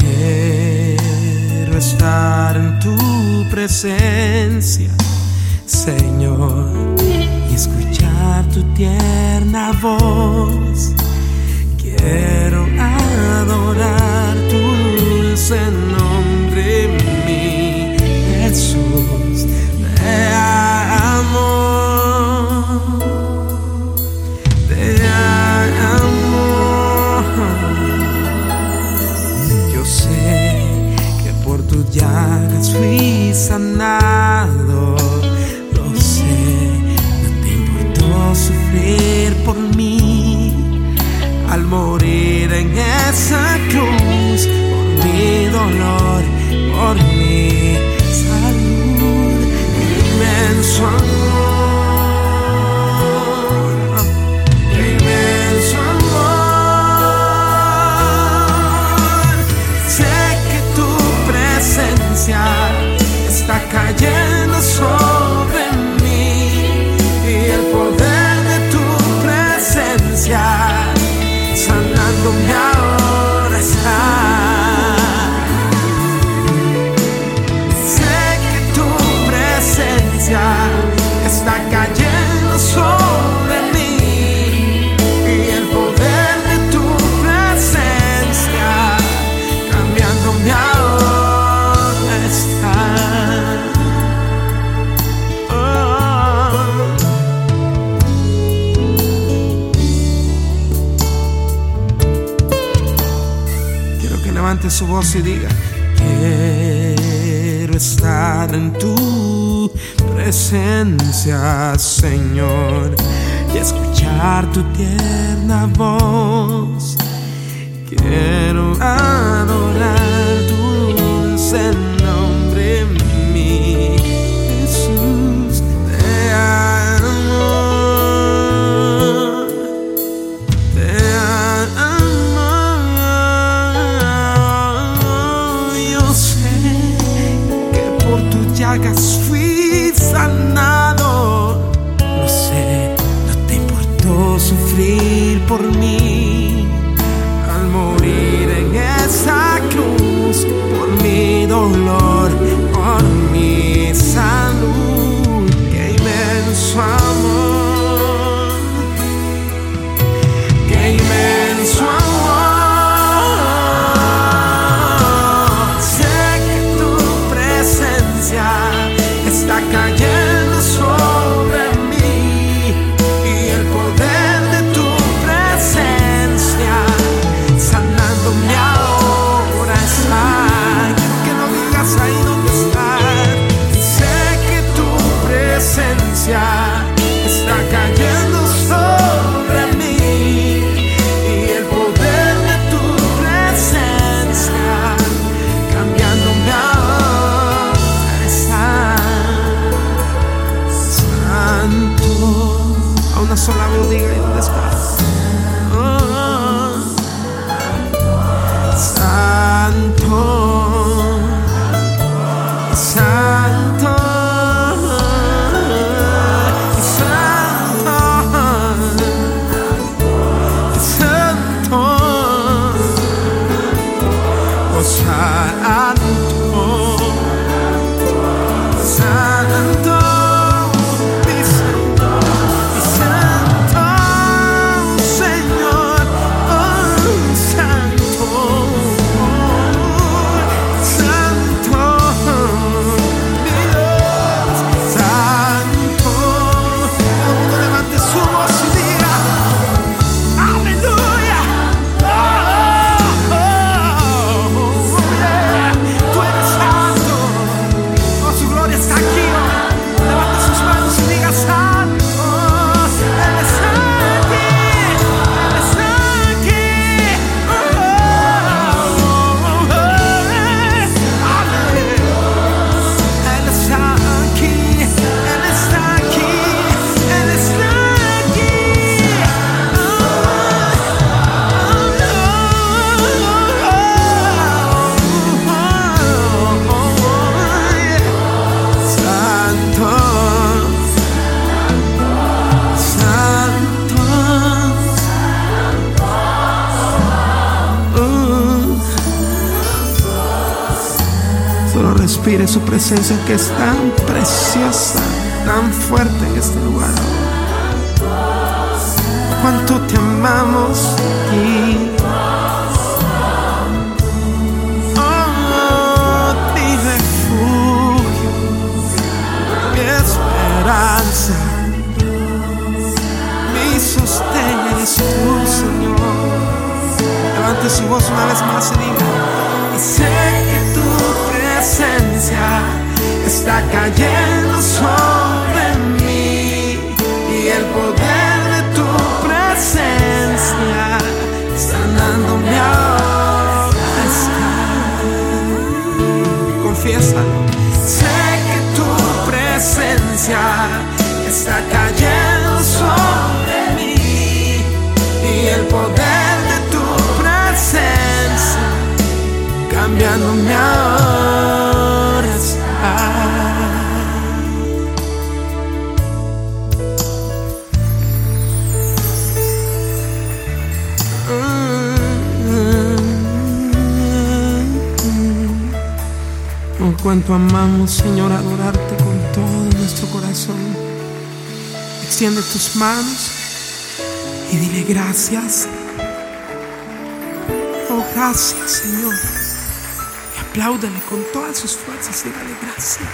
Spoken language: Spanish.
Quiero estar en tu presencia, Señor, y escuchar tu tierna voz. Fui ahora está. Levante su voz y diga, quiero estar en tu presencia, Señor, y escuchar tu tierna voz. Quiero adorar tus llagas fui sanado. No sé, no te importó sufrir por mí. Al morir en esa cruz por mi dolor. in this path. Santo. Respire su presencia que es tan preciosa, tan fuerte en este lugar. Cuánto te amamos y oh, mi refugio, mi esperanza, mi sostén eres tú, Señor. Levante su voz una vez más y diga, y sé que presencia está cayendo Cuánto amamos, Señor, adorarte con todo nuestro corazón. Extiende tus manos y dile gracias. Oh, gracias, Señor. Y apláudale con todas sus fuerzas. Dígale gracias.